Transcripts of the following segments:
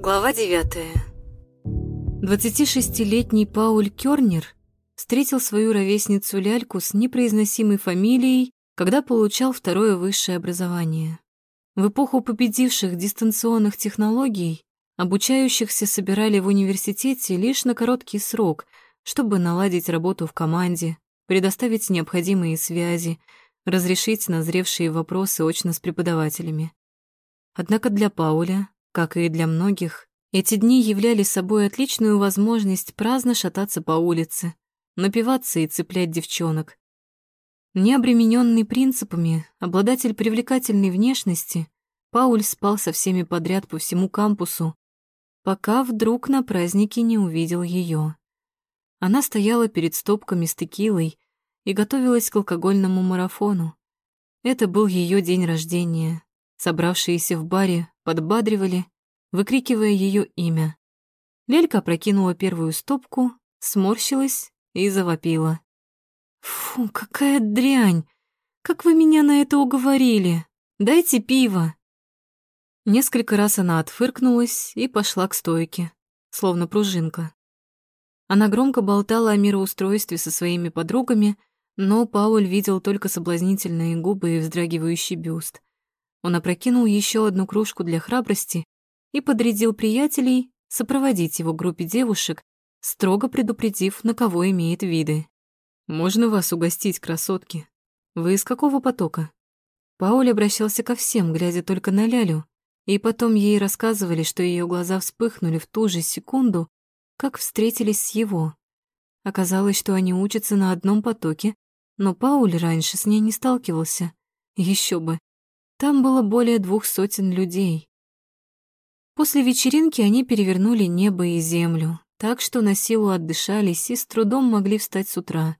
Глава девятая. 26-летний Пауль Кёрнер встретил свою ровесницу Ляльку с непроизносимой фамилией, когда получал второе высшее образование. В эпоху победивших дистанционных технологий обучающихся собирали в университете лишь на короткий срок, чтобы наладить работу в команде, предоставить необходимые связи, разрешить назревшие вопросы очно с преподавателями. Однако для Пауля как и для многих, эти дни являли собой отличную возможность праздно шататься по улице, напиваться и цеплять девчонок. Не обремененный принципами, обладатель привлекательной внешности, Пауль спал со всеми подряд по всему кампусу, пока вдруг на празднике не увидел ее. Она стояла перед стопками с текилой и готовилась к алкогольному марафону. Это был ее день рождения. Собравшиеся в баре подбадривали, выкрикивая ее имя. Лелька прокинула первую стопку, сморщилась и завопила. «Фу, какая дрянь! Как вы меня на это уговорили? Дайте пиво!» Несколько раз она отфыркнулась и пошла к стойке, словно пружинка. Она громко болтала о мироустройстве со своими подругами, но Пауль видел только соблазнительные губы и вздрагивающий бюст. Он опрокинул еще одну кружку для храбрости и подрядил приятелей сопроводить его группе девушек, строго предупредив, на кого имеет виды. «Можно вас угостить, красотки? Вы из какого потока?» Пауль обращался ко всем, глядя только на Лялю, и потом ей рассказывали, что ее глаза вспыхнули в ту же секунду, как встретились с его. Оказалось, что они учатся на одном потоке, но Пауль раньше с ней не сталкивался. Еще бы. Там было более двух сотен людей. После вечеринки они перевернули небо и землю, так что на силу отдышались и с трудом могли встать с утра.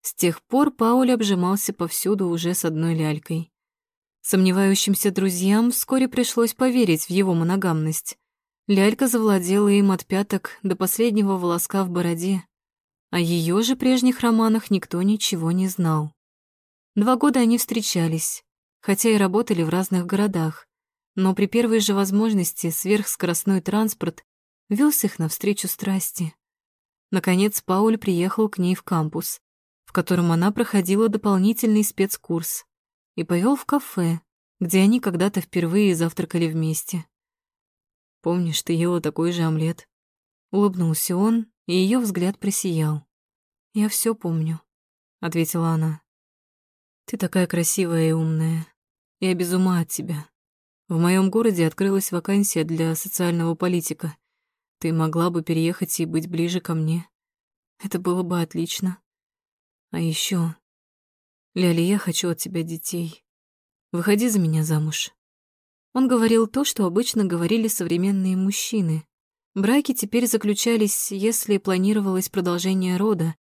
С тех пор Пауль обжимался повсюду уже с одной лялькой. Сомневающимся друзьям вскоре пришлось поверить в его моногамность. Лялька завладела им от пяток до последнего волоска в бороде. О ее же прежних романах никто ничего не знал. Два года они встречались, хотя и работали в разных городах, но при первой же возможности сверхскоростной транспорт вез их навстречу страсти. Наконец Пауль приехал к ней в кампус, в котором она проходила дополнительный спецкурс, и повел в кафе, где они когда-то впервые завтракали вместе. «Помнишь, ты ела такой же омлет?» Улыбнулся он, и ее взгляд просиял. «Я все помню», — ответила она. «Ты такая красивая и умная. Я без ума от тебя. В моем городе открылась вакансия для социального политика. Ты могла бы переехать и быть ближе ко мне. Это было бы отлично. А еще, Ляли, я хочу от тебя детей. Выходи за меня замуж. Он говорил то, что обычно говорили современные мужчины. Браки теперь заключались, если планировалось продолжение рода,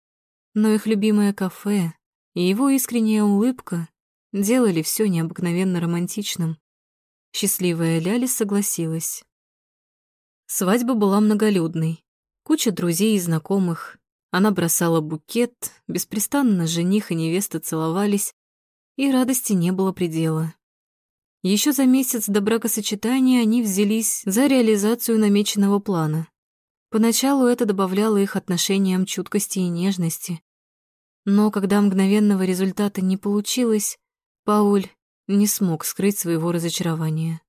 но их любимое кафе и его искренняя улыбка делали все необыкновенно романтичным. Счастливая Ляли согласилась. Свадьба была многолюдной. Куча друзей и знакомых. Она бросала букет, беспрестанно жених и невеста целовались, и радости не было предела. Еще за месяц до бракосочетания они взялись за реализацию намеченного плана. Поначалу это добавляло их отношениям чуткости и нежности. Но когда мгновенного результата не получилось, Пауль не смог скрыть своего разочарования.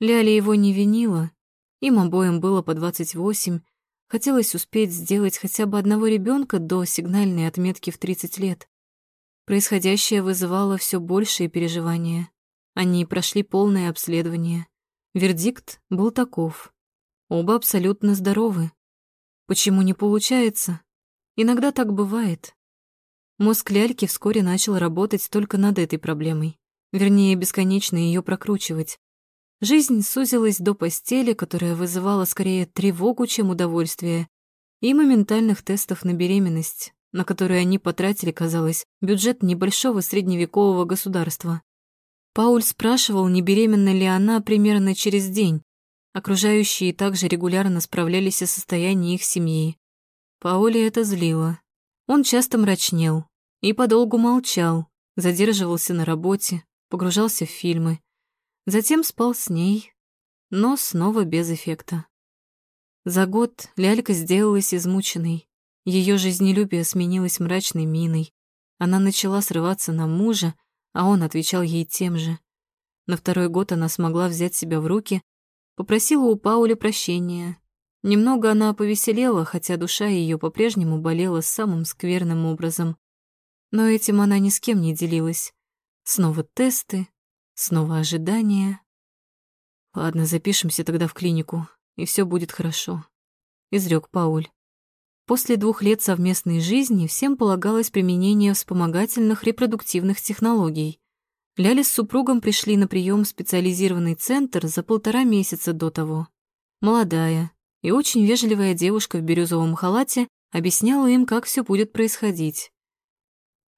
Ляля его не винила, им обоим было по 28, хотелось успеть сделать хотя бы одного ребенка до сигнальной отметки в 30 лет. Происходящее вызывало все большие переживания. Они прошли полное обследование. Вердикт был таков. Оба абсолютно здоровы. Почему не получается? Иногда так бывает. Мозг ляльки вскоре начал работать только над этой проблемой, вернее, бесконечно ее прокручивать. Жизнь сузилась до постели, которая вызывала скорее тревогу, чем удовольствие, и моментальных тестов на беременность, на которые они потратили, казалось, бюджет небольшого средневекового государства. Пауль спрашивал, не беременна ли она примерно через день. Окружающие также регулярно справлялись о состоянии их семьи. Пауля это злило. Он часто мрачнел и подолгу молчал, задерживался на работе, погружался в фильмы. Затем спал с ней, но снова без эффекта. За год лялька сделалась измученной. Ее жизнелюбие сменилось мрачной миной. Она начала срываться на мужа, а он отвечал ей тем же. На второй год она смогла взять себя в руки, попросила у Пауля прощения. Немного она повеселела, хотя душа ее по-прежнему болела самым скверным образом. Но этим она ни с кем не делилась. Снова тесты, снова ожидания. Ладно, запишемся тогда в клинику, и все будет хорошо, изрек Пауль. После двух лет совместной жизни всем полагалось применение вспомогательных репродуктивных технологий. Ляля с супругом пришли на прием в специализированный центр за полтора месяца до того. Молодая и очень вежливая девушка в бирюзовом халате объясняла им, как все будет происходить.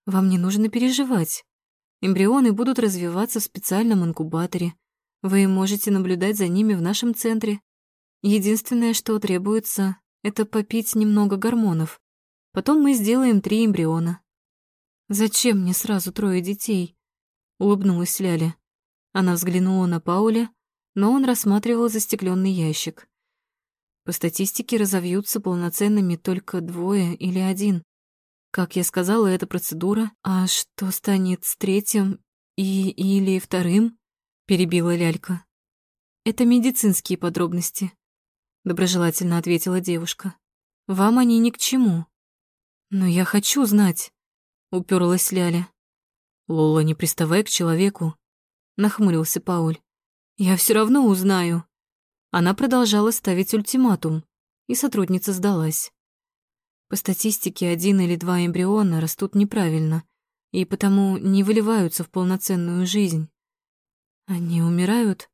«Вам не нужно переживать. Эмбрионы будут развиваться в специальном инкубаторе. Вы можете наблюдать за ними в нашем центре. Единственное, что требуется, это попить немного гормонов. Потом мы сделаем три эмбриона. Зачем мне сразу трое детей? улыбнулась Ляля. Она взглянула на Пауля, но он рассматривал застекленный ящик. По статистике разовьются полноценными только двое или один. Как я сказала, это процедура. А что станет с третьим и или вторым? Перебила Лялька. Это медицинские подробности, доброжелательно ответила девушка. Вам они ни к чему. Но я хочу знать, уперлась Ляля. «Лола, не приставай к человеку», — нахмурился Пауль. «Я все равно узнаю». Она продолжала ставить ультиматум, и сотрудница сдалась. По статистике, один или два эмбриона растут неправильно и потому не выливаются в полноценную жизнь. Они умирают?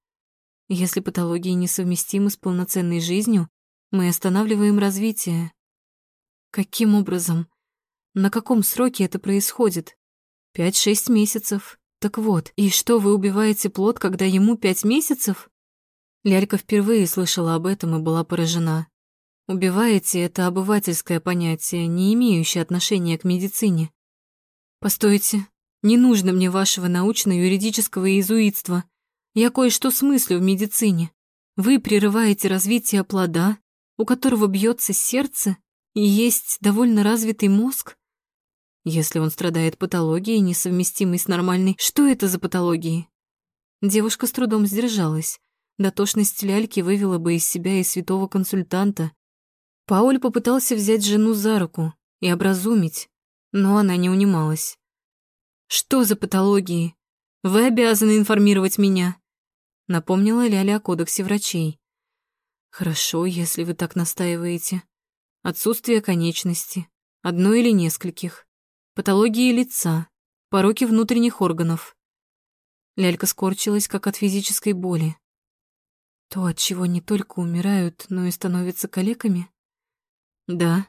Если патологии несовместимы с полноценной жизнью, мы останавливаем развитие. Каким образом? На каком сроке это происходит? Пять-шесть месяцев. Так вот, и что вы убиваете плод, когда ему пять месяцев? Лялька впервые слышала об этом и была поражена. Убиваете — это обывательское понятие, не имеющее отношения к медицине. Постойте, не нужно мне вашего научно-юридического иезуитства. Я кое-что смыслю в медицине. Вы прерываете развитие плода, у которого бьется сердце и есть довольно развитый мозг, если он страдает патологией, несовместимой с нормальной, что это за патологии? Девушка с трудом сдержалась. Дотошность ляльки вывела бы из себя и святого консультанта. Пауль попытался взять жену за руку и образумить, но она не унималась. «Что за патологии? Вы обязаны информировать меня», напомнила Ляля о кодексе врачей. «Хорошо, если вы так настаиваете. Отсутствие конечности, одной или нескольких. Патологии лица, пороки внутренних органов. Лялька скорчилась, как от физической боли. То, от чего не только умирают, но и становятся калеками? Да.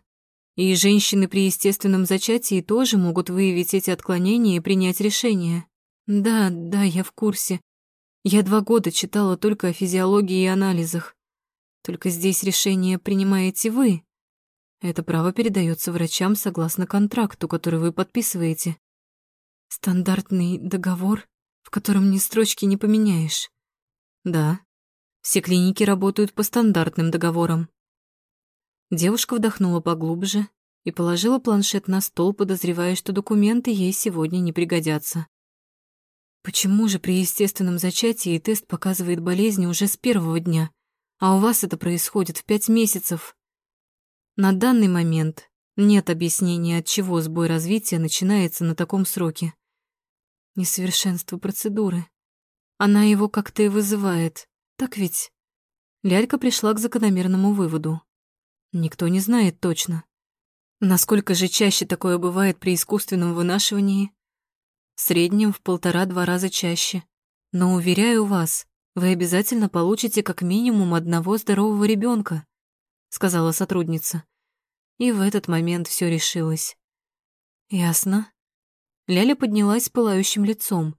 И женщины при естественном зачатии тоже могут выявить эти отклонения и принять решение. Да, да, я в курсе. Я два года читала только о физиологии и анализах. Только здесь решение принимаете вы. Это право передается врачам согласно контракту, который вы подписываете. Стандартный договор, в котором ни строчки не поменяешь. Да, все клиники работают по стандартным договорам. Девушка вдохнула поглубже и положила планшет на стол, подозревая, что документы ей сегодня не пригодятся. Почему же при естественном зачатии тест показывает болезни уже с первого дня, а у вас это происходит в пять месяцев? На данный момент нет объяснения, от чего сбой развития начинается на таком сроке. Несовершенство процедуры. Она его как-то и вызывает, так ведь? Лялька пришла к закономерному выводу. Никто не знает точно. Насколько же чаще такое бывает при искусственном вынашивании? В среднем в полтора-два раза чаще. Но, уверяю вас, вы обязательно получите как минимум одного здорового ребенка сказала сотрудница. И в этот момент все решилось. Ясно. Ляля поднялась с пылающим лицом.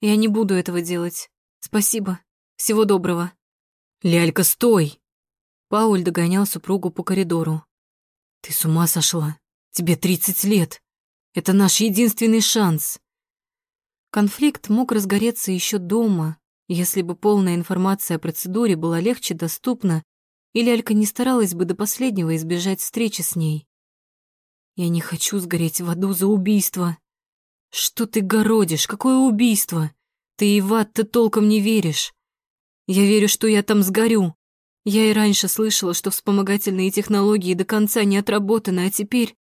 Я не буду этого делать. Спасибо. Всего доброго. Лялька, стой! Пауль догонял супругу по коридору. Ты с ума сошла? Тебе тридцать лет. Это наш единственный шанс. Конфликт мог разгореться еще дома, Если бы полная информация о процедуре была легче доступна, или Алька не старалась бы до последнего избежать встречи с ней. Я не хочу сгореть в аду за убийство. Что ты городишь? Какое убийство? Ты и в ад ты толком не веришь. Я верю, что я там сгорю. Я и раньше слышала, что вспомогательные технологии до конца не отработаны, а теперь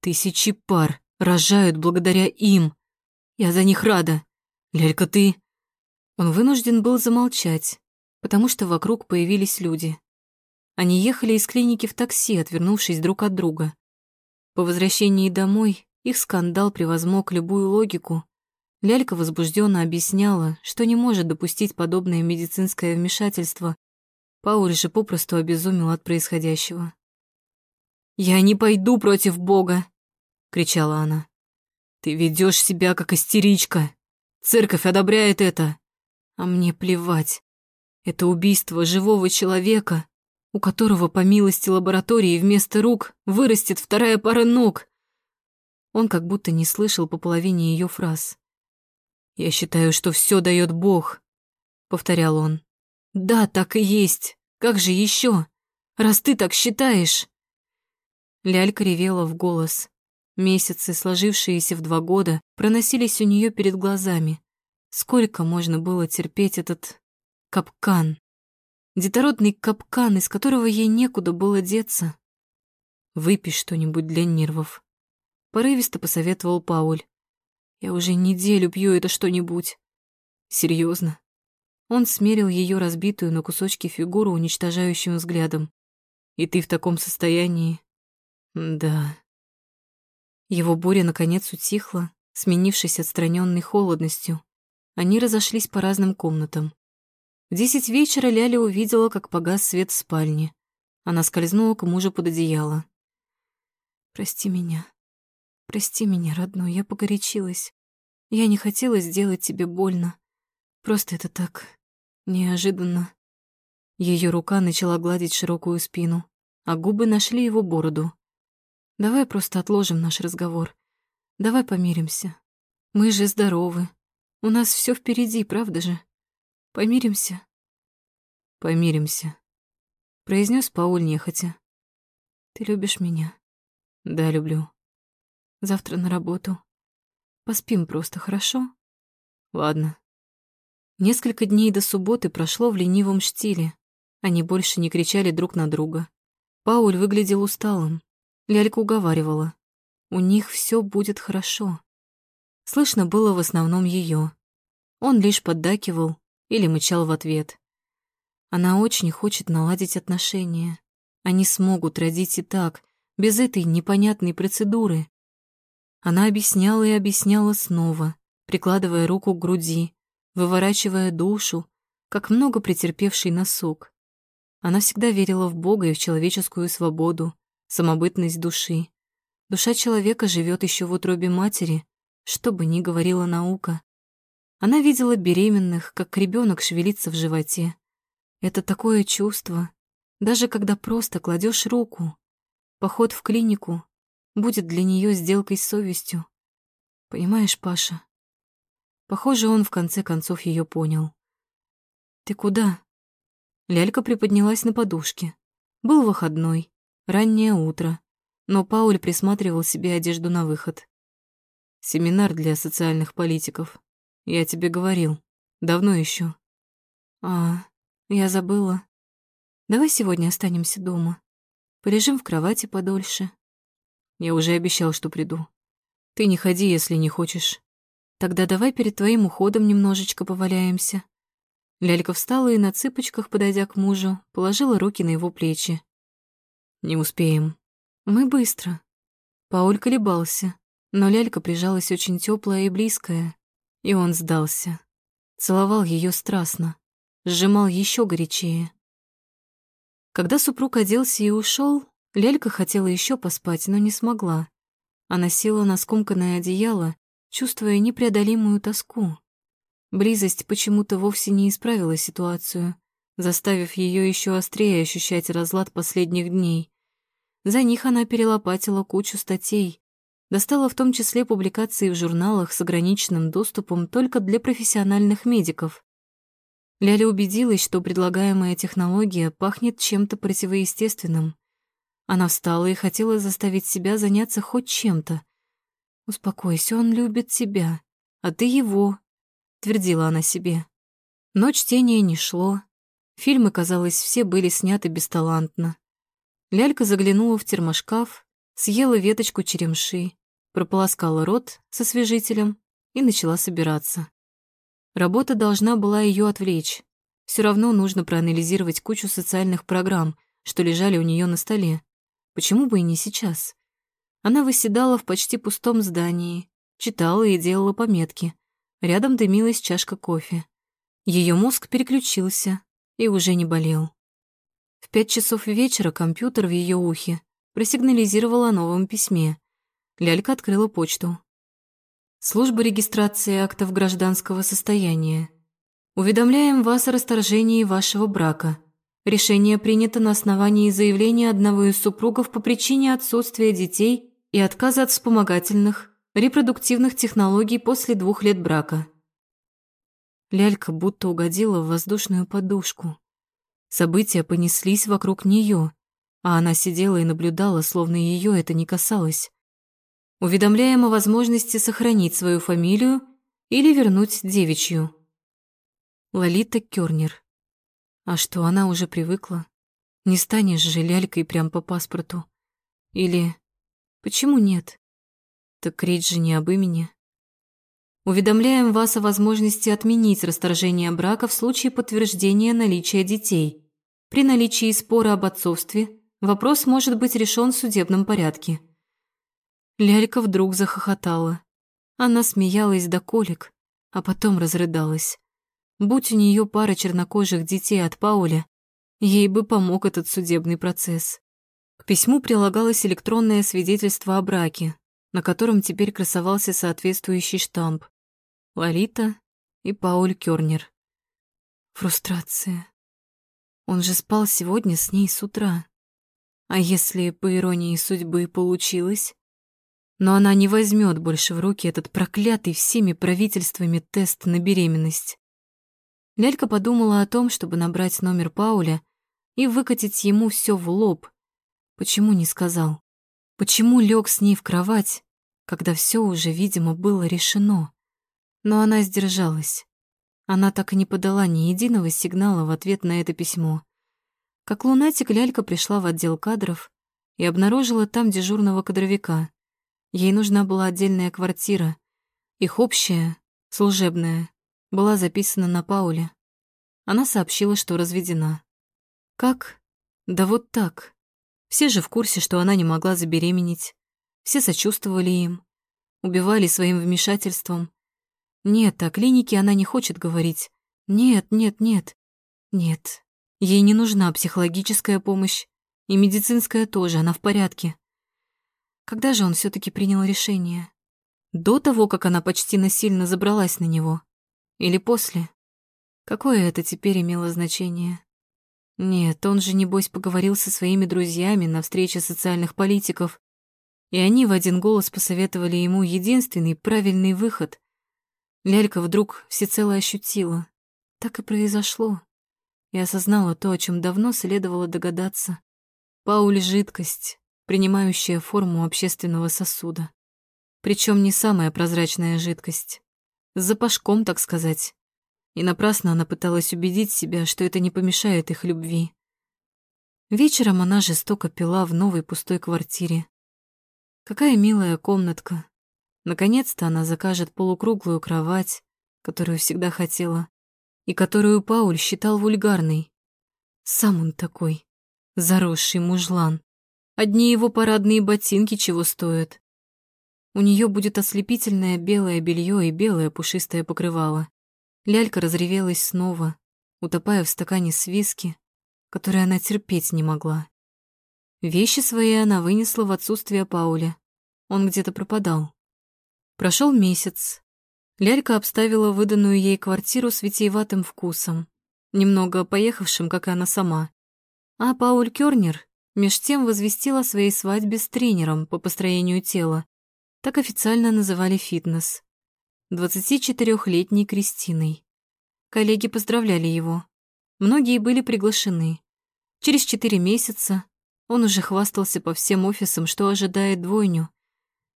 тысячи пар рожают благодаря им. Я за них рада. Лялька, ты... Он вынужден был замолчать, потому что вокруг появились люди. Они ехали из клиники в такси, отвернувшись друг от друга. По возвращении домой их скандал превозмог любую логику. Лялька возбужденно объясняла, что не может допустить подобное медицинское вмешательство. Пауль же попросту обезумел от происходящего. «Я не пойду против Бога!» — кричала она. «Ты ведешь себя как истеричка. Церковь одобряет это. А мне плевать. Это убийство живого человека, у которого, по милости лаборатории, вместо рук вырастет вторая пара ног. Он как будто не слышал по половине ее фраз. «Я считаю, что все дает Бог», — повторял он. «Да, так и есть. Как же еще? Раз ты так считаешь?» Лялька ревела в голос. Месяцы, сложившиеся в два года, проносились у нее перед глазами. Сколько можно было терпеть этот капкан? Детородный капкан, из которого ей некуда было деться. «Выпей что-нибудь для нервов», — порывисто посоветовал Пауль. «Я уже неделю пью это что-нибудь». Серьезно. Он смерил ее разбитую на кусочки фигуру уничтожающим взглядом. «И ты в таком состоянии?» «Да». Его буря наконец утихла, сменившись отстраненной холодностью. Они разошлись по разным комнатам. В десять вечера Ляля увидела, как погас свет в спальне. Она скользнула к мужу под одеяло. «Прости меня. Прости меня, родной, я погорячилась. Я не хотела сделать тебе больно. Просто это так неожиданно». Ее рука начала гладить широкую спину, а губы нашли его бороду. «Давай просто отложим наш разговор. Давай помиримся. Мы же здоровы, у нас все впереди, правда же? Помиримся? Помиримся, произнес Пауль нехотя. Ты любишь меня? Да, люблю. Завтра на работу. Поспим просто, хорошо? Ладно. Несколько дней до субботы прошло в ленивом штиле. Они больше не кричали друг на друга. Пауль выглядел усталым. Лялька уговаривала. У них все будет хорошо. Слышно было в основном ее. Он лишь поддакивал или мычал в ответ. Она очень хочет наладить отношения. Они смогут родить и так, без этой непонятной процедуры. Она объясняла и объясняла снова, прикладывая руку к груди, выворачивая душу, как много претерпевший носок. Она всегда верила в Бога и в человеческую свободу, самобытность души. Душа человека живет еще в утробе матери, что бы ни говорила наука. Она видела беременных, как ребенок шевелится в животе. Это такое чувство, даже когда просто кладешь руку. Поход в клинику будет для нее сделкой с совестью. Понимаешь, Паша? Похоже, он в конце концов ее понял. «Ты куда?» Лялька приподнялась на подушке. Был выходной, раннее утро, но Пауль присматривал себе одежду на выход. Семинар для социальных политиков. Я тебе говорил. Давно еще. А, я забыла. Давай сегодня останемся дома. Полежим в кровати подольше. Я уже обещал, что приду. Ты не ходи, если не хочешь. Тогда давай перед твоим уходом немножечко поваляемся. Лялька встала и на цыпочках, подойдя к мужу, положила руки на его плечи. Не успеем. Мы быстро. Пауль колебался. Но лялька прижалась очень теплая и близкая, и он сдался. Целовал ее страстно, сжимал еще горячее. Когда супруг оделся и ушел, лялька хотела еще поспать, но не смогла. Она села на скомканное одеяло, чувствуя непреодолимую тоску. Близость почему-то вовсе не исправила ситуацию, заставив ее еще острее ощущать разлад последних дней. За них она перелопатила кучу статей, Достала в том числе публикации в журналах с ограниченным доступом только для профессиональных медиков. Ляля убедилась, что предлагаемая технология пахнет чем-то противоестественным. Она встала и хотела заставить себя заняться хоть чем-то. «Успокойся, он любит тебя, а ты его», — твердила она себе. Но чтение не шло. Фильмы, казалось, все были сняты бесталантно. Лялька заглянула в термошкаф, съела веточку черемши, прополоскала рот со освежителем и начала собираться. Работа должна была ее отвлечь. Все равно нужно проанализировать кучу социальных программ, что лежали у нее на столе. Почему бы и не сейчас? Она выседала в почти пустом здании, читала и делала пометки. Рядом дымилась чашка кофе. Ее мозг переключился и уже не болел. В пять часов вечера компьютер в ее ухе просигнализировал о новом письме. Лялька открыла почту. Служба регистрации актов гражданского состояния. Уведомляем вас о расторжении вашего брака. Решение принято на основании заявления одного из супругов по причине отсутствия детей и отказа от вспомогательных, репродуктивных технологий после двух лет брака. Лялька будто угодила в воздушную подушку. События понеслись вокруг нее, а она сидела и наблюдала, словно ее это не касалось. Уведомляем о возможности сохранить свою фамилию или вернуть девичью. Лолита Кёрнер. А что, она уже привыкла? Не станешь же лялькой прям по паспорту. Или... Почему нет? Так речь же не об имени. Уведомляем вас о возможности отменить расторжение брака в случае подтверждения наличия детей. При наличии спора об отцовстве вопрос может быть решен в судебном порядке. Лялька вдруг захохотала. Она смеялась до колик, а потом разрыдалась. Будь у нее пара чернокожих детей от Пауля, ей бы помог этот судебный процесс. К письму прилагалось электронное свидетельство о браке, на котором теперь красовался соответствующий штамп. Лолита и Пауль Кёрнер. Фрустрация. Он же спал сегодня с ней с утра. А если, по иронии судьбы, получилось? но она не возьмет больше в руки этот проклятый всеми правительствами тест на беременность. Лялька подумала о том, чтобы набрать номер Пауля и выкатить ему все в лоб. Почему не сказал? Почему лег с ней в кровать, когда все уже, видимо, было решено? Но она сдержалась. Она так и не подала ни единого сигнала в ответ на это письмо. Как лунатик, Лялька пришла в отдел кадров и обнаружила там дежурного кадровика. Ей нужна была отдельная квартира. Их общая, служебная, была записана на Пауле. Она сообщила, что разведена. Как? Да вот так. Все же в курсе, что она не могла забеременеть. Все сочувствовали им, убивали своим вмешательством. Нет, о клинике она не хочет говорить. Нет, нет, нет. Нет. Ей не нужна психологическая помощь. И медицинская тоже, она в порядке. Когда же он все таки принял решение? До того, как она почти насильно забралась на него? Или после? Какое это теперь имело значение? Нет, он же, небось, поговорил со своими друзьями на встрече социальных политиков, и они в один голос посоветовали ему единственный правильный выход. Лялька вдруг всецело ощутила. Так и произошло. И осознала то, о чем давно следовало догадаться. Пауль — жидкость, принимающая форму общественного сосуда. Причем не самая прозрачная жидкость. С запашком, так сказать. И напрасно она пыталась убедить себя, что это не помешает их любви. Вечером она жестоко пила в новой пустой квартире. Какая милая комнатка. Наконец-то она закажет полукруглую кровать, которую всегда хотела, и которую Пауль считал вульгарной. Сам он такой, заросший мужлан. Одни его парадные ботинки чего стоят. У нее будет ослепительное белое белье и белое пушистое покрывало. Лялька разревелась снова, утопая в стакане с виски, который она терпеть не могла. Вещи свои она вынесла в отсутствие Пауля. Он где-то пропадал. Прошел месяц. Лялька обставила выданную ей квартиру с витиеватым вкусом, немного поехавшим, как и она сама. А Пауль Кёрнер Меж тем возвестил о своей свадьбе с тренером по построению тела. Так официально называли фитнес. 24-летней Кристиной. Коллеги поздравляли его. Многие были приглашены. Через четыре месяца он уже хвастался по всем офисам, что ожидает двойню.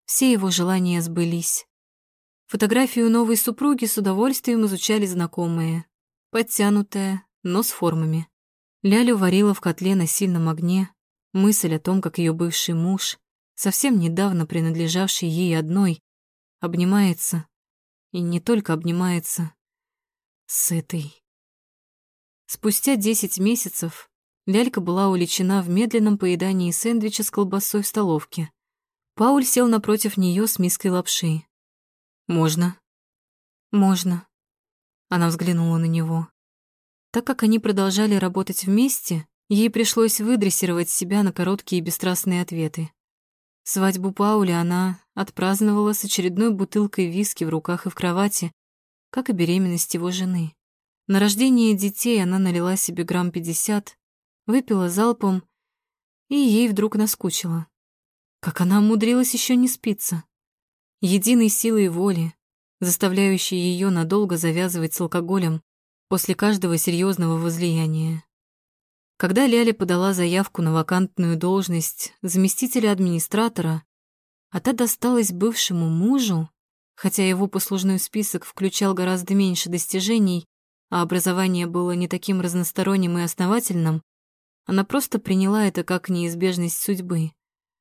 Все его желания сбылись. Фотографию новой супруги с удовольствием изучали знакомые. Подтянутая, но с формами. Лялю варила в котле на сильном огне. Мысль о том, как ее бывший муж, совсем недавно принадлежавший ей одной, обнимается. И не только обнимается. С этой. Спустя десять месяцев Лялька была уличена в медленном поедании сэндвича с колбасой в столовке. Пауль сел напротив нее с миской лапши. «Можно?» «Можно». Она взглянула на него. Так как они продолжали работать вместе, ей пришлось выдрессировать себя на короткие и бесстрастные ответы. Свадьбу Пауля она отпраздновала с очередной бутылкой виски в руках и в кровати, как и беременность его жены. На рождение детей она налила себе грамм пятьдесят, выпила залпом, и ей вдруг наскучило. Как она умудрилась еще не спиться? Единой силой воли, заставляющей ее надолго завязывать с алкоголем после каждого серьезного возлияния. Когда Ляля подала заявку на вакантную должность заместителя администратора, а та досталась бывшему мужу, хотя его послужной список включал гораздо меньше достижений, а образование было не таким разносторонним и основательным, она просто приняла это как неизбежность судьбы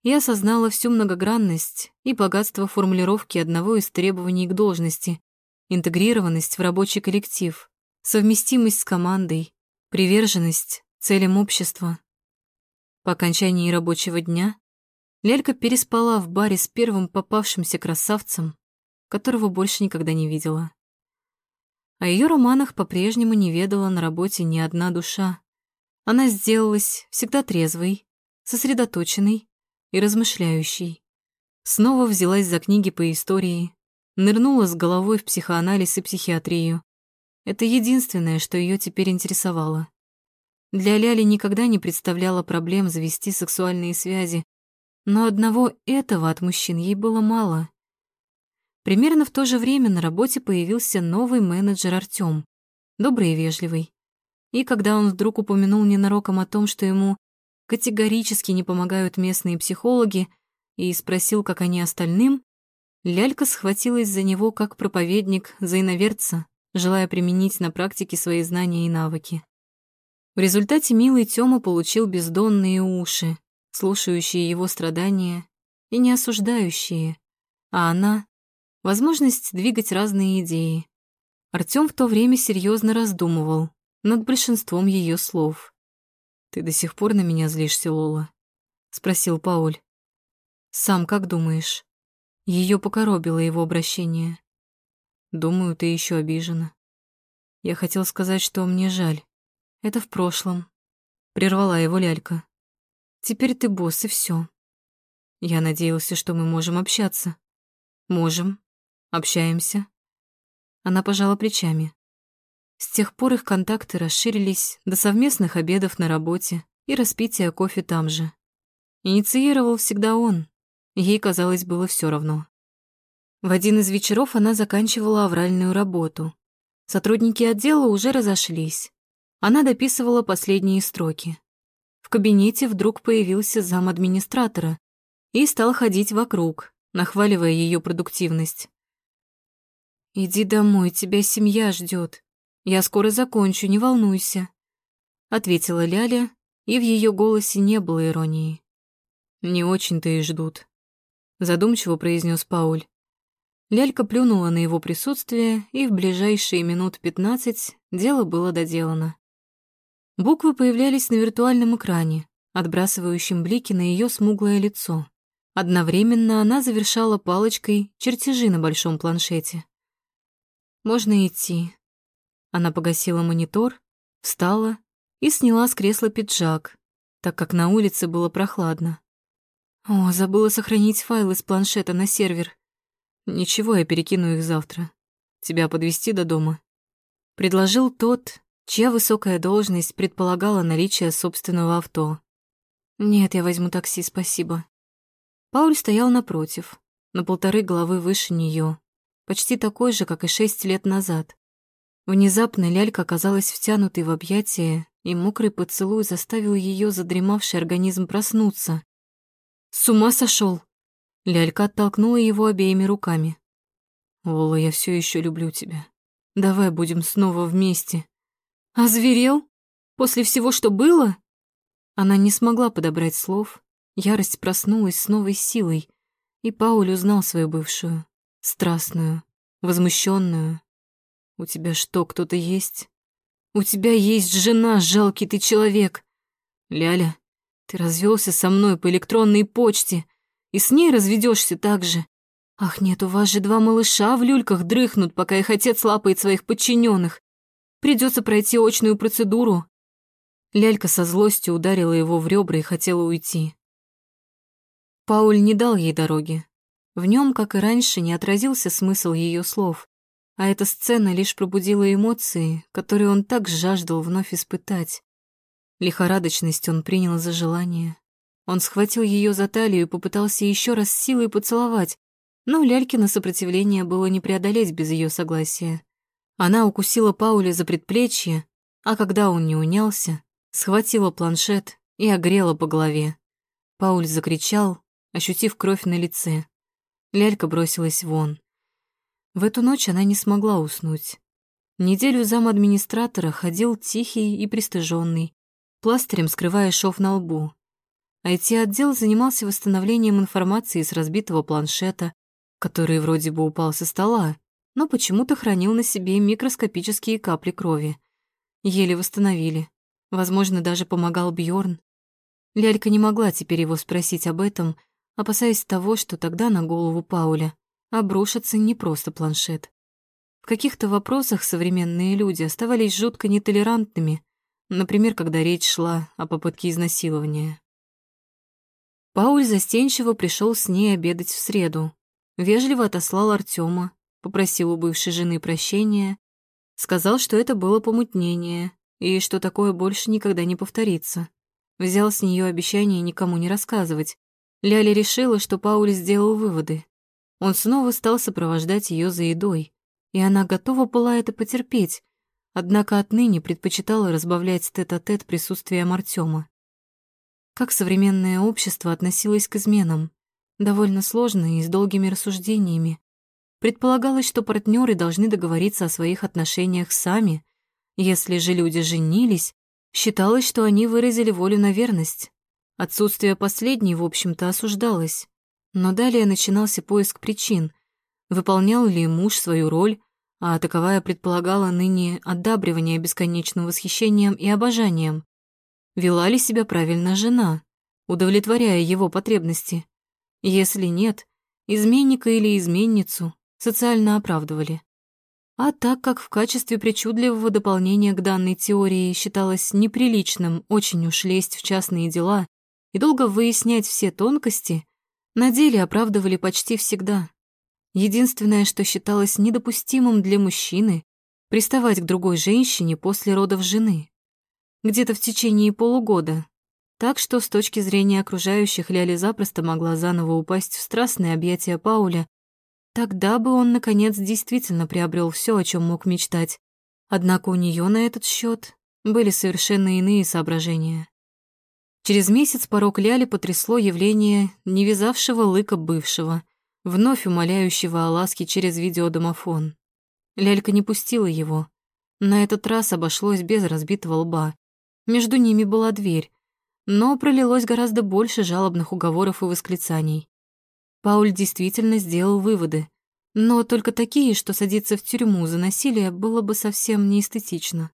и осознала всю многогранность и богатство формулировки одного из требований к должности — интегрированность в рабочий коллектив, совместимость с командой, приверженность целям общества. По окончании рабочего дня Лелька переспала в баре с первым попавшимся красавцем, которого больше никогда не видела. О ее романах по-прежнему не ведала на работе ни одна душа. Она сделалась всегда трезвой, сосредоточенной и размышляющей. Снова взялась за книги по истории, нырнула с головой в психоанализ и психиатрию. Это единственное, что ее теперь интересовало. Для Ляли никогда не представляло проблем завести сексуальные связи, но одного этого от мужчин ей было мало. Примерно в то же время на работе появился новый менеджер Артём, добрый и вежливый. И когда он вдруг упомянул ненароком о том, что ему категорически не помогают местные психологи, и спросил, как они остальным, Лялька схватилась за него как проповедник за иноверца, желая применить на практике свои знания и навыки. В результате милый Тёма получил бездонные уши, слушающие его страдания и не осуждающие, а она — возможность двигать разные идеи. Артём в то время серьезно раздумывал, над большинством ее слов. «Ты до сих пор на меня злишься, Лола?» — спросил Пауль. «Сам как думаешь?» Ее покоробило его обращение. «Думаю, ты еще обижена. Я хотел сказать, что мне жаль. Это в прошлом». Прервала его лялька. «Теперь ты босс, и все. Я надеялся, что мы можем общаться. Можем. Общаемся». Она пожала плечами. С тех пор их контакты расширились до совместных обедов на работе и распития кофе там же. Инициировал всегда он. Ей, казалось, было все равно. В один из вечеров она заканчивала авральную работу. Сотрудники отдела уже разошлись. Она дописывала последние строки. В кабинете вдруг появился зам администратора и стал ходить вокруг, нахваливая ее продуктивность. «Иди домой, тебя семья ждет. Я скоро закончу, не волнуйся», — ответила Ляля, и в ее голосе не было иронии. «Не очень-то и ждут», — задумчиво произнес Пауль. Лялька плюнула на его присутствие, и в ближайшие минут пятнадцать дело было доделано. Буквы появлялись на виртуальном экране, отбрасывающем блики на ее смуглое лицо. Одновременно она завершала палочкой чертежи на большом планшете. «Можно идти», она погасила монитор, встала и сняла с кресла пиджак, так как на улице было прохладно. О, забыла сохранить файлы с планшета на сервер. Ничего, я перекину их завтра. Тебя подвести до дома. Предложил тот, чья высокая должность предполагала наличие собственного авто. Нет, я возьму такси, спасибо. Пауль стоял напротив, на полторы головы выше нее, почти такой же, как и шесть лет назад. Внезапно лялька оказалась втянутой в объятия, и мокрый поцелуй заставил ее задремавший организм проснуться. «С ума сошел! Лялька оттолкнула его обеими руками. «Ола, я все еще люблю тебя. Давай будем снова вместе». «Озверел? После всего, что было?» Она не смогла подобрать слов. Ярость проснулась с новой силой, и Пауль узнал свою бывшую, страстную, возмущенную. «У тебя что, кто-то есть?» «У тебя есть жена, жалкий ты человек!» «Ляля, ты развелся со мной по электронной почте и с ней разведешься так же. Ах нет, у вас же два малыша в люльках дрыхнут, пока их отец лапает своих подчиненных. Придется пройти очную процедуру. Лялька со злостью ударила его в ребра и хотела уйти. Пауль не дал ей дороги. В нем, как и раньше, не отразился смысл ее слов, а эта сцена лишь пробудила эмоции, которые он так жаждал вновь испытать. Лихорадочность он принял за желание. Он схватил ее за талию и попытался еще раз силой поцеловать, но Лялькино сопротивление было не преодолеть без ее согласия. Она укусила Пауля за предплечье, а когда он не унялся, схватила планшет и огрела по голове. Пауль закричал, ощутив кровь на лице. Лялька бросилась вон. В эту ночь она не смогла уснуть. Неделю зам администратора ходил тихий и пристыженный, пластырем скрывая шов на лбу. IT-отдел занимался восстановлением информации с разбитого планшета, который вроде бы упал со стола, но почему-то хранил на себе микроскопические капли крови. Еле восстановили. Возможно, даже помогал Бьорн. Лялька не могла теперь его спросить об этом, опасаясь того, что тогда на голову Пауля обрушится не просто планшет. В каких-то вопросах современные люди оставались жутко нетолерантными, например, когда речь шла о попытке изнасилования. Пауль застенчиво пришел с ней обедать в среду, Вежливо отослал Артема, попросил у бывшей жены прощения, сказал, что это было помутнение и что такое больше никогда не повторится. Взял с нее обещание никому не рассказывать. Ляля решила, что Пауль сделал выводы. Он снова стал сопровождать ее за едой, и она готова была это потерпеть, однако отныне предпочитала разбавлять тет-а-тет -тет присутствием Артема. Как современное общество относилось к изменам? довольно сложной и с долгими рассуждениями. Предполагалось, что партнеры должны договориться о своих отношениях сами. Если же люди женились, считалось, что они выразили волю на верность. Отсутствие последней, в общем-то, осуждалось. Но далее начинался поиск причин. Выполнял ли муж свою роль, а таковая предполагала ныне одабривание бесконечным восхищением и обожанием. Вела ли себя правильно жена, удовлетворяя его потребности? Если нет, изменника или изменницу социально оправдывали. А так как в качестве причудливого дополнения к данной теории считалось неприличным очень уж лезть в частные дела и долго выяснять все тонкости, на деле оправдывали почти всегда. Единственное, что считалось недопустимым для мужчины, приставать к другой женщине после родов жены. Где-то в течение полугода так что с точки зрения окружающих Ляли запросто могла заново упасть в страстные объятия Пауля. Тогда бы он, наконец, действительно приобрел все, о чем мог мечтать. Однако у нее на этот счет были совершенно иные соображения. Через месяц порог Ляли потрясло явление невязавшего лыка бывшего, вновь умоляющего о ласке через видеодомофон. Лялька не пустила его. На этот раз обошлось без разбитого лба. Между ними была дверь, но пролилось гораздо больше жалобных уговоров и восклицаний. Пауль действительно сделал выводы, но только такие, что садиться в тюрьму за насилие было бы совсем неэстетично.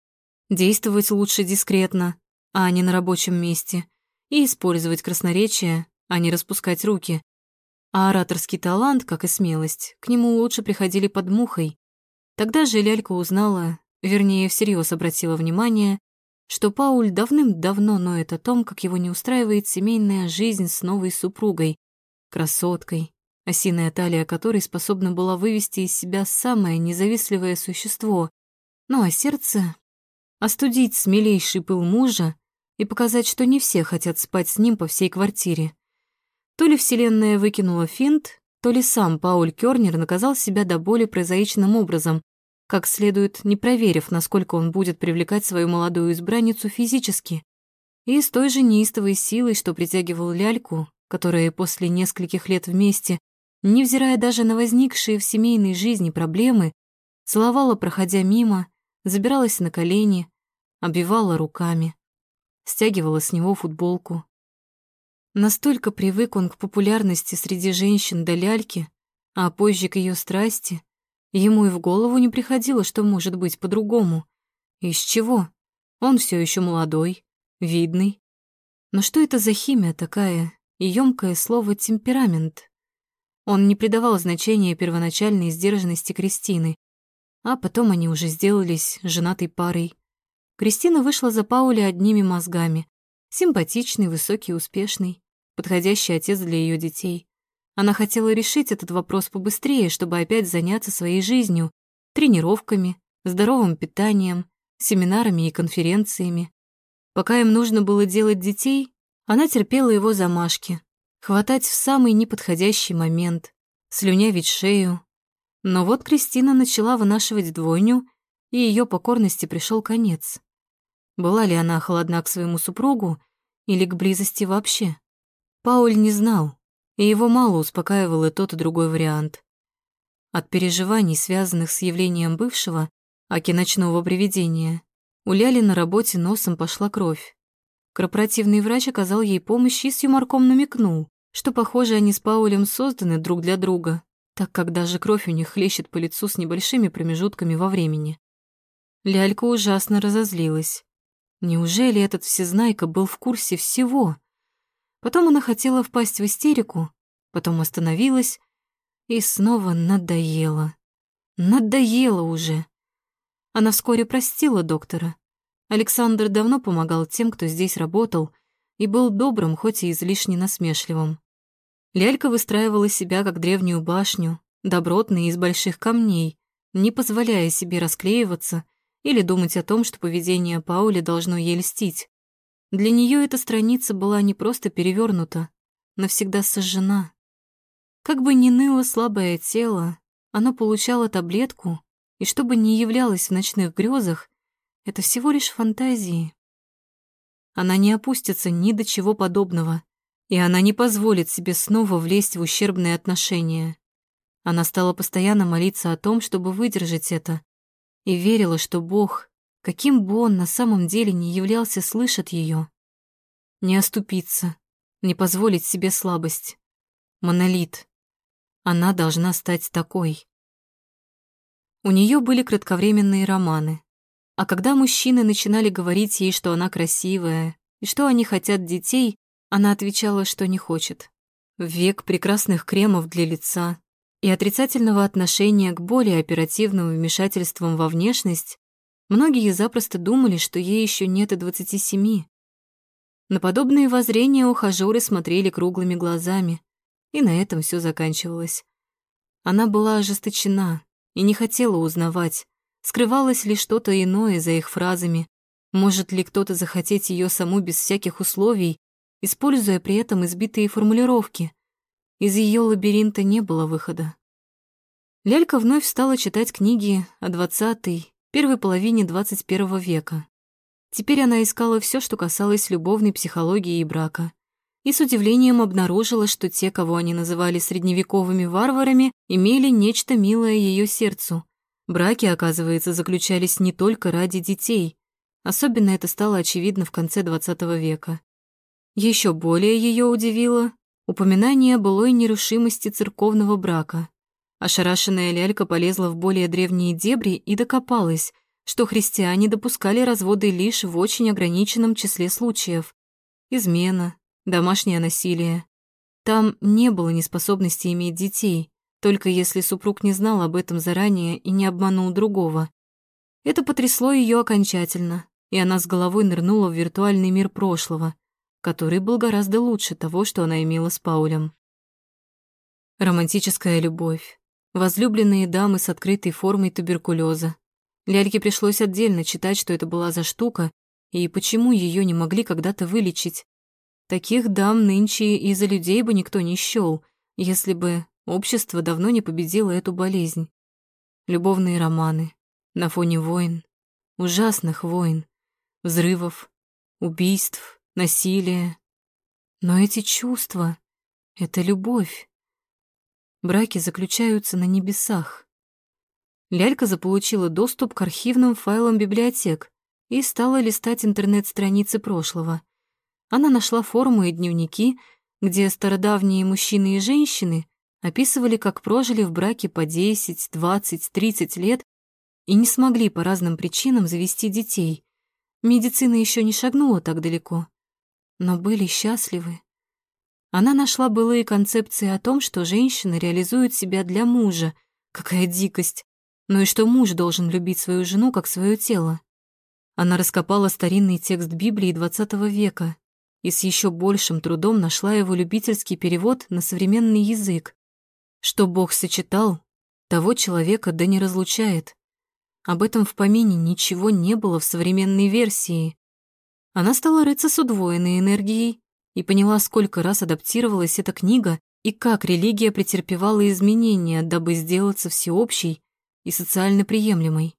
Действовать лучше дискретно, а не на рабочем месте, и использовать красноречие, а не распускать руки. А ораторский талант, как и смелость, к нему лучше приходили под мухой. Тогда же Лялька узнала, вернее, всерьез обратила внимание, что Пауль давным-давно ноет о том, как его не устраивает семейная жизнь с новой супругой, красоткой, осиная талия которой способна была вывести из себя самое независливое существо, ну а сердце — остудить смелейший пыл мужа и показать, что не все хотят спать с ним по всей квартире. То ли Вселенная выкинула финт, то ли сам Пауль Кёрнер наказал себя до боли прозаичным образом, как следует не проверив, насколько он будет привлекать свою молодую избранницу физически, и с той же неистовой силой, что притягивал ляльку, которая после нескольких лет вместе, невзирая даже на возникшие в семейной жизни проблемы, целовала, проходя мимо, забиралась на колени, обвивала руками, стягивала с него футболку. Настолько привык он к популярности среди женщин до ляльки, а позже к ее страсти, ему и в голову не приходило, что может быть по-другому. Из чего? Он все еще молодой, видный. Но что это за химия такая и ёмкое слово «темперамент»? Он не придавал значения первоначальной сдержанности Кристины, а потом они уже сделались женатой парой. Кристина вышла за Пауля одними мозгами. Симпатичный, высокий, успешный, подходящий отец для ее детей. Она хотела решить этот вопрос побыстрее, чтобы опять заняться своей жизнью, тренировками, здоровым питанием, семинарами и конференциями. Пока им нужно было делать детей, она терпела его замашки, хватать в самый неподходящий момент, слюнявить шею. Но вот Кристина начала вынашивать двойню, и ее покорности пришел конец. Была ли она холодна к своему супругу или к близости вообще? Пауль не знал, и его мало успокаивал и тот, и другой вариант. От переживаний, связанных с явлением бывшего, аки ночного привидения, у Ляли на работе носом пошла кровь. Корпоративный врач оказал ей помощь и с юморком намекнул, что, похоже, они с Паулем созданы друг для друга, так как даже кровь у них хлещет по лицу с небольшими промежутками во времени. Лялька ужасно разозлилась. Неужели этот всезнайка был в курсе всего? Потом она хотела впасть в истерику, потом остановилась и снова надоела. Надоела уже. Она вскоре простила доктора. Александр давно помогал тем, кто здесь работал, и был добрым, хоть и излишне насмешливым. Лялька выстраивала себя как древнюю башню, добротной из больших камней, не позволяя себе расклеиваться или думать о том, что поведение Паули должно ей льстить. Для нее эта страница была не просто перевернута, навсегда сожжена. Как бы ни ныло слабое тело, оно получало таблетку, и что бы ни являлось в ночных грезах, это всего лишь фантазии. Она не опустится ни до чего подобного, и она не позволит себе снова влезть в ущербные отношения. Она стала постоянно молиться о том, чтобы выдержать это, и верила, что Бог, каким бы он на самом деле не являлся, слышит ее. Не оступиться, не позволить себе слабость. Монолит. Она должна стать такой. У нее были кратковременные романы. А когда мужчины начинали говорить ей, что она красивая и что они хотят детей, она отвечала, что не хочет. Век прекрасных кремов для лица, и отрицательного отношения к более оперативным вмешательствам во внешность, многие запросто думали, что ей еще нет и 27. На подобные воззрения ухажёры смотрели круглыми глазами, и на этом все заканчивалось. Она была ожесточена и не хотела узнавать, скрывалось ли что-то иное за их фразами, может ли кто-то захотеть ее саму без всяких условий, используя при этом избитые формулировки. Из ее лабиринта не было выхода. Лялька вновь стала читать книги о двадцатой, первой половине двадцать первого века. Теперь она искала все, что касалось любовной психологии и брака. И с удивлением обнаружила, что те, кого они называли средневековыми варварами, имели нечто милое ее сердцу. Браки, оказывается, заключались не только ради детей. Особенно это стало очевидно в конце XX века. Еще более ее удивило Упоминание былой нерушимости церковного брака. Ошарашенная лялька полезла в более древние дебри и докопалась, что христиане допускали разводы лишь в очень ограниченном числе случаев. Измена, домашнее насилие. Там не было неспособности иметь детей, только если супруг не знал об этом заранее и не обманул другого. Это потрясло ее окончательно, и она с головой нырнула в виртуальный мир прошлого, который был гораздо лучше того, что она имела с Паулем. Романтическая любовь, возлюбленные дамы с открытой формой туберкулеза. Ляльке пришлось отдельно читать, что это была за штука и почему ее не могли когда-то вылечить. Таких дам нынче и за людей бы никто не счёл, если бы общество давно не победило эту болезнь. Любовные романы, на фоне войн, ужасных войн, взрывов, убийств, насилия. Но эти чувства — это любовь. Браки заключаются на небесах. Лялька заполучила доступ к архивным файлам библиотек и стала листать интернет-страницы прошлого. Она нашла форумы и дневники, где стародавние мужчины и женщины описывали, как прожили в браке по 10, 20, 30 лет и не смогли по разным причинам завести детей. Медицина еще не шагнула так далеко, но были счастливы. Она нашла былые концепции о том, что женщина реализует себя для мужа. Какая дикость! но и что муж должен любить свою жену как свое тело. Она раскопала старинный текст Библии XX века и с еще большим трудом нашла его любительский перевод на современный язык. Что Бог сочетал, того человека да не разлучает. Об этом в помине ничего не было в современной версии. Она стала рыться с удвоенной энергией и поняла, сколько раз адаптировалась эта книга и как религия претерпевала изменения, дабы сделаться всеобщей и социально приемлемой.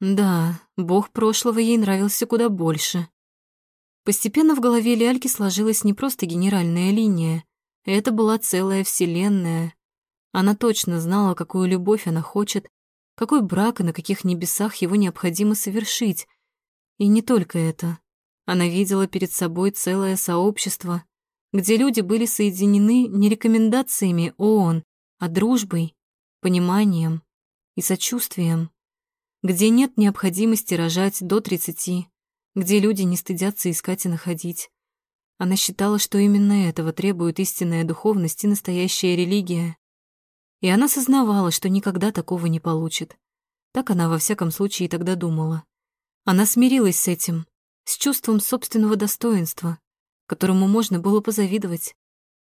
Да, бог прошлого ей нравился куда больше. Постепенно в голове Ляльки сложилась не просто генеральная линия, это была целая вселенная. Она точно знала, какую любовь она хочет, какой брак и на каких небесах его необходимо совершить. И не только это. Она видела перед собой целое сообщество, где люди были соединены не рекомендациями ООН, а дружбой, пониманием, и сочувствием, где нет необходимости рожать до 30, где люди не стыдятся искать и находить. Она считала, что именно этого требует истинная духовность и настоящая религия. И она сознавала, что никогда такого не получит. Так она во всяком случае тогда думала. Она смирилась с этим, с чувством собственного достоинства, которому можно было позавидовать.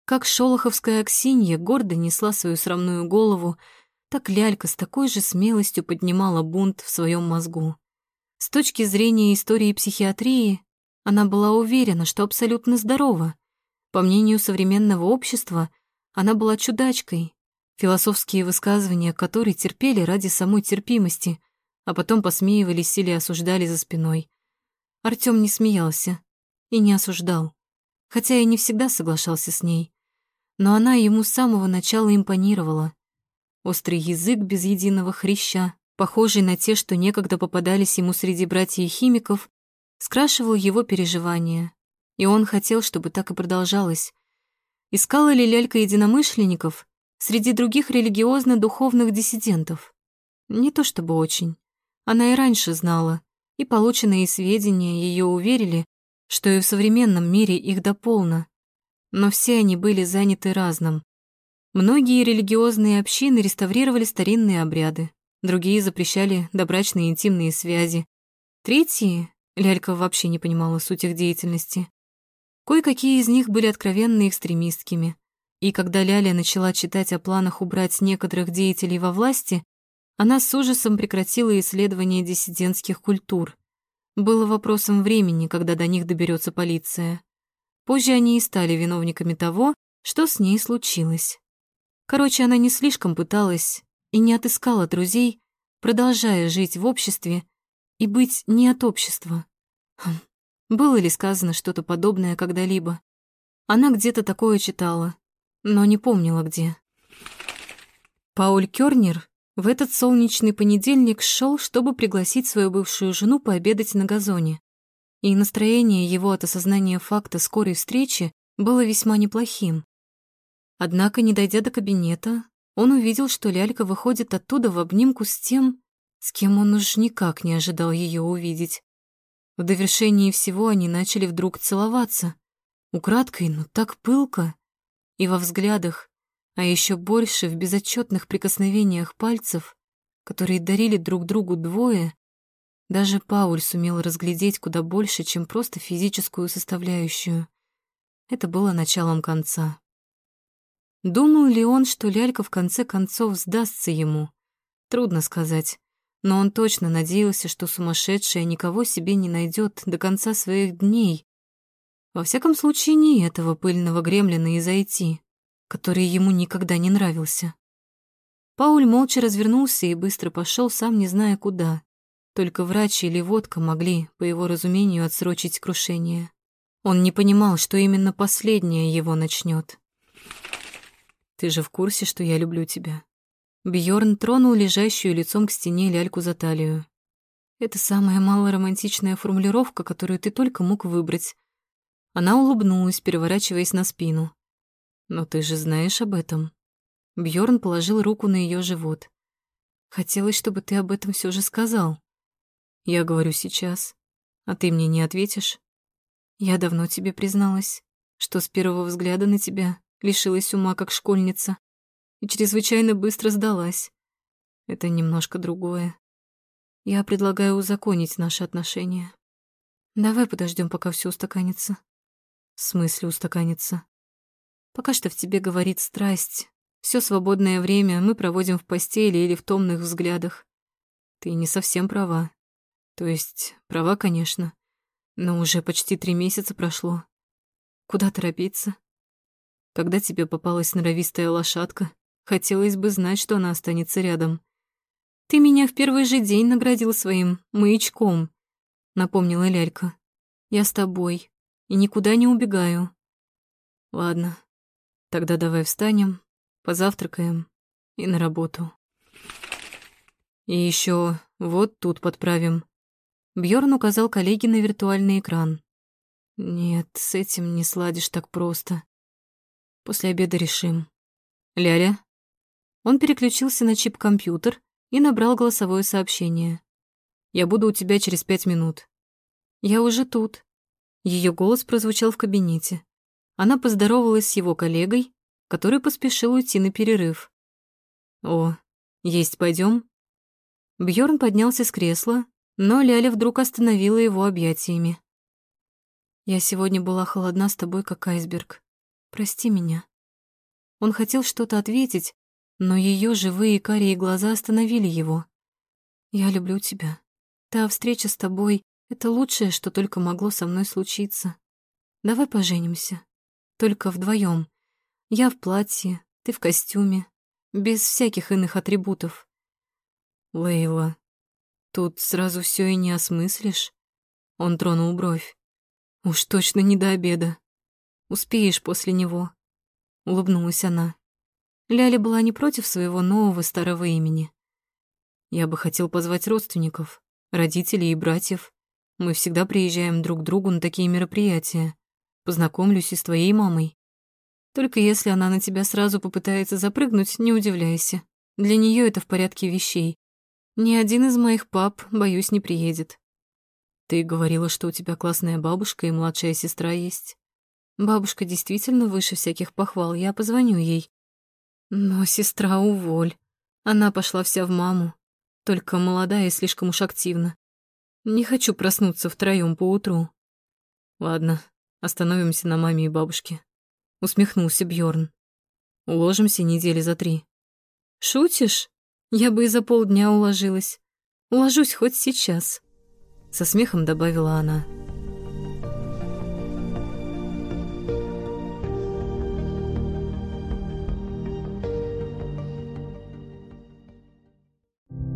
Как шолоховская Аксинья гордо несла свою срамную голову, так лялька с такой же смелостью поднимала бунт в своем мозгу. С точки зрения истории психиатрии, она была уверена, что абсолютно здорова. По мнению современного общества, она была чудачкой, философские высказывания которой терпели ради самой терпимости, а потом посмеивались или осуждали за спиной. Артём не смеялся и не осуждал, хотя и не всегда соглашался с ней. Но она ему с самого начала импонировала. Острый язык без единого хряща, похожий на те, что некогда попадались ему среди братьев-химиков, скрашивал его переживания, и он хотел, чтобы так и продолжалось. Искала ли лялька единомышленников среди других религиозно-духовных диссидентов? Не то чтобы очень. Она и раньше знала, и полученные сведения ее уверили, что и в современном мире их дополно. Но все они были заняты разным. Многие религиозные общины реставрировали старинные обряды, другие запрещали добрачные интимные связи. Третьи, Лялька вообще не понимала суть их деятельности. Кое-какие из них были откровенно экстремистскими. И когда Ляля начала читать о планах убрать некоторых деятелей во власти, она с ужасом прекратила исследование диссидентских культур. Было вопросом времени, когда до них доберется полиция. Позже они и стали виновниками того, что с ней случилось. Короче, она не слишком пыталась и не отыскала друзей, продолжая жить в обществе и быть не от общества. Хм, было ли сказано что-то подобное когда-либо? Она где-то такое читала, но не помнила где. Пауль Кёрнер в этот солнечный понедельник шел, чтобы пригласить свою бывшую жену пообедать на газоне. И настроение его от осознания факта скорой встречи было весьма неплохим. Однако, не дойдя до кабинета, он увидел, что лялька выходит оттуда в обнимку с тем, с кем он уж никак не ожидал ее увидеть. В довершении всего они начали вдруг целоваться. Украдкой, но так пылко. И во взглядах, а еще больше в безотчетных прикосновениях пальцев, которые дарили друг другу двое, даже Пауль сумел разглядеть куда больше, чем просто физическую составляющую. Это было началом конца. Думал ли он, что лялька в конце концов сдастся ему? Трудно сказать. Но он точно надеялся, что сумасшедшая никого себе не найдет до конца своих дней. Во всяком случае, не этого пыльного гремлина из IT, который ему никогда не нравился. Пауль молча развернулся и быстро пошел, сам не зная куда. Только врач или водка могли, по его разумению, отсрочить крушение. Он не понимал, что именно последнее его начнет. «Ты же в курсе, что я люблю тебя?» Бьорн тронул лежащую лицом к стене ляльку за талию. «Это самая малоромантичная формулировка, которую ты только мог выбрать». Она улыбнулась, переворачиваясь на спину. «Но ты же знаешь об этом». Бьорн положил руку на ее живот. «Хотелось, чтобы ты об этом все же сказал». «Я говорю сейчас, а ты мне не ответишь?» «Я давно тебе призналась, что с первого взгляда на тебя лишилась ума как школьница и чрезвычайно быстро сдалась. Это немножко другое. Я предлагаю узаконить наши отношения. Давай подождем, пока все устаканится. В смысле устаканится? Пока что в тебе говорит страсть. Все свободное время мы проводим в постели или в томных взглядах. Ты не совсем права. То есть, права, конечно. Но уже почти три месяца прошло. Куда торопиться? Когда тебе попалась норовистая лошадка, хотелось бы знать, что она останется рядом. Ты меня в первый же день наградил своим маячком, напомнила Лялька. Я с тобой и никуда не убегаю. Ладно, тогда давай встанем, позавтракаем и на работу. И еще вот тут подправим. Бьорн указал коллеге на виртуальный экран. Нет, с этим не сладишь так просто. После обеда решим. Ляля?» Он переключился на чип-компьютер и набрал голосовое сообщение. «Я буду у тебя через пять минут». «Я уже тут». Ее голос прозвучал в кабинете. Она поздоровалась с его коллегой, который поспешил уйти на перерыв. «О, есть пойдем? Бьорн поднялся с кресла, но Ляля вдруг остановила его объятиями. «Я сегодня была холодна с тобой, как айсберг. Прости меня». Он хотел что-то ответить, но ее живые карие глаза остановили его. «Я люблю тебя. Та встреча с тобой — это лучшее, что только могло со мной случиться. Давай поженимся. Только вдвоем. Я в платье, ты в костюме, без всяких иных атрибутов». «Лейла, тут сразу все и не осмыслишь?» Он тронул бровь. «Уж точно не до обеда. Успеешь после него. Улыбнулась она. Ляля была не против своего нового старого имени. Я бы хотел позвать родственников, родителей и братьев. Мы всегда приезжаем друг к другу на такие мероприятия. Познакомлюсь и с твоей мамой. Только если она на тебя сразу попытается запрыгнуть, не удивляйся. Для нее это в порядке вещей. Ни один из моих пап, боюсь, не приедет. Ты говорила, что у тебя классная бабушка и младшая сестра есть. Бабушка действительно выше всяких похвал, я позвоню ей. Но сестра уволь. Она пошла вся в маму. Только молодая и слишком уж активна. Не хочу проснуться втроём по утру. Ладно, остановимся на маме и бабушке. Усмехнулся Бьорн. Уложимся недели за три. Шутишь? Я бы и за полдня уложилась. Уложусь хоть сейчас. Со смехом добавила она.